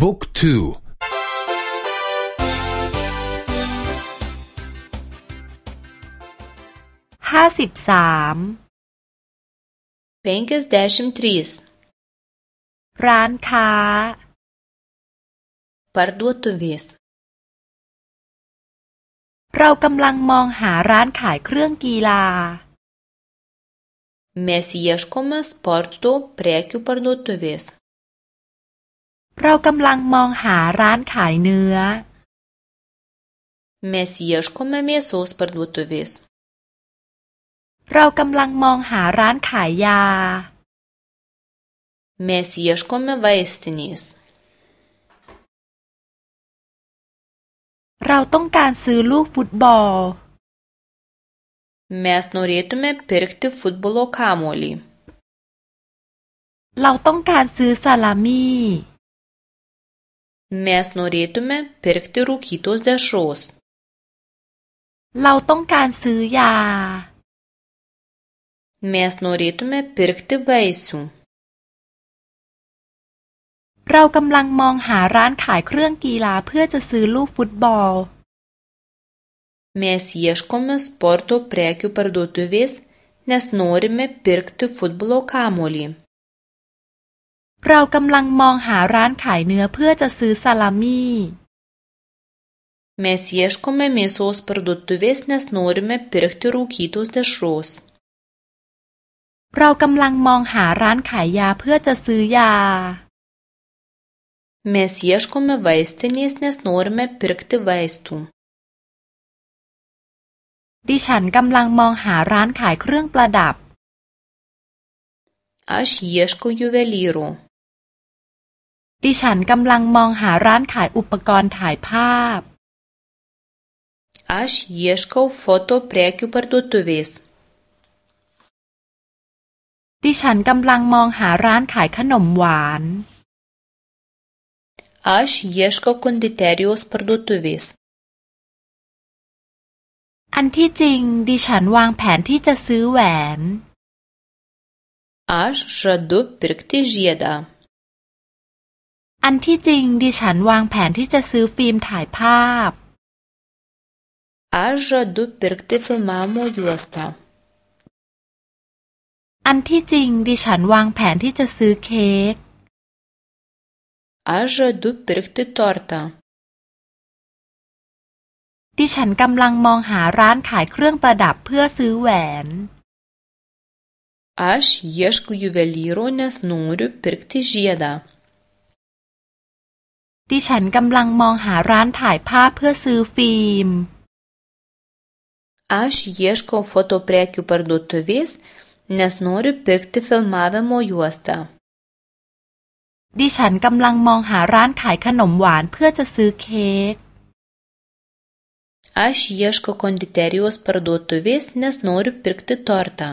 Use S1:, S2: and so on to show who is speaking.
S1: บุ๊กทู
S2: ห้าสิบสาม
S3: penkiasdešimt trys
S2: ร้านค้า
S3: parduotuvės
S2: เรากำลังมองหาร้านขายเครื่องกีฬา
S3: mes ieškome sporto prekių parduotuvės
S2: เรากำลังมองหาร้านขายเนื้อ
S3: mes ieškome mėsos parduotuvės
S2: เรากำลังมองหาร้านขายยา
S3: mes ieškome vaistinės
S2: เราต้องการซื้อลูกฟุตบอล
S3: mes norėtume pirkti futbolo kamuolį
S2: เราต้องการซื้อซาลามี่
S3: mes norėtume pirkti rūkytos dešros
S2: เราต้องการซื้อยา
S3: mes norėtume pirkti vaisių
S2: เรากำลังมองหาร้านขายเครื่องกีฬาเพื่อจะซื้อลูกฟุตบอล
S3: mes ieškome sporto prekių parduotuvės nes norime pirkti futbolo kamuolį
S2: เรากำลังมองหาร้านขายเนื้อเพื่อจะซื้อซาลามี่
S3: mes ieškome mėsos parduotuvės nes norime pirkti rūkytos dešros
S2: เรากำลังมองหาร้านขายยาเพื่อจะซื้อยา
S3: mes ieškome vaistinės nes norime pirkti vaistų
S2: ดิฉันกำลังมองหาร้านขายเครื่องประดับ
S3: aš ieškau juvelyro
S2: ดิฉันกำลังมองหาร้านขายอุปกรณ์ถ่ายภาพ
S3: aš ieškau foto prekių parduotuvės
S2: ดิฉันกำลังมองหาร้านขายขนมหวาน
S3: aš ieškau konditerijos parduotuvės
S2: อันที่จริง ดิฉันวางแผนที่จะซื้อแหวน
S3: aš žadu pirkti žiedą
S2: อันที่จริงดิฉันวางแผนที่จะซื้อฟิล์มถ่ายภาพ
S3: aš žadu pirkti filmavimo juostą
S2: อันที่จริงดิฉันวางแผนที่จะซื้อเค้ก
S3: aš žadu pirkti tortą
S2: ดิฉันกำลังมองหาร้านขายเครื่องประดับเพื่อซื้อแหวน
S3: aš ieškau juvelyro nes noriu pirkti žiedą
S2: ดิฉันกำลังมองหาร้านถ่ายภาพเพื่อซื้อฟิล์ม
S3: aš ieškau foto prekių parduotuvės nes noriu pirkti filmavimo juostą
S2: ดิฉันกำลังมองหาร้านขายขนมหวานเพื่อจะซื้อเค้ก
S3: aš ieškau konditerijos parduotuvės nes noriu pirkti tortą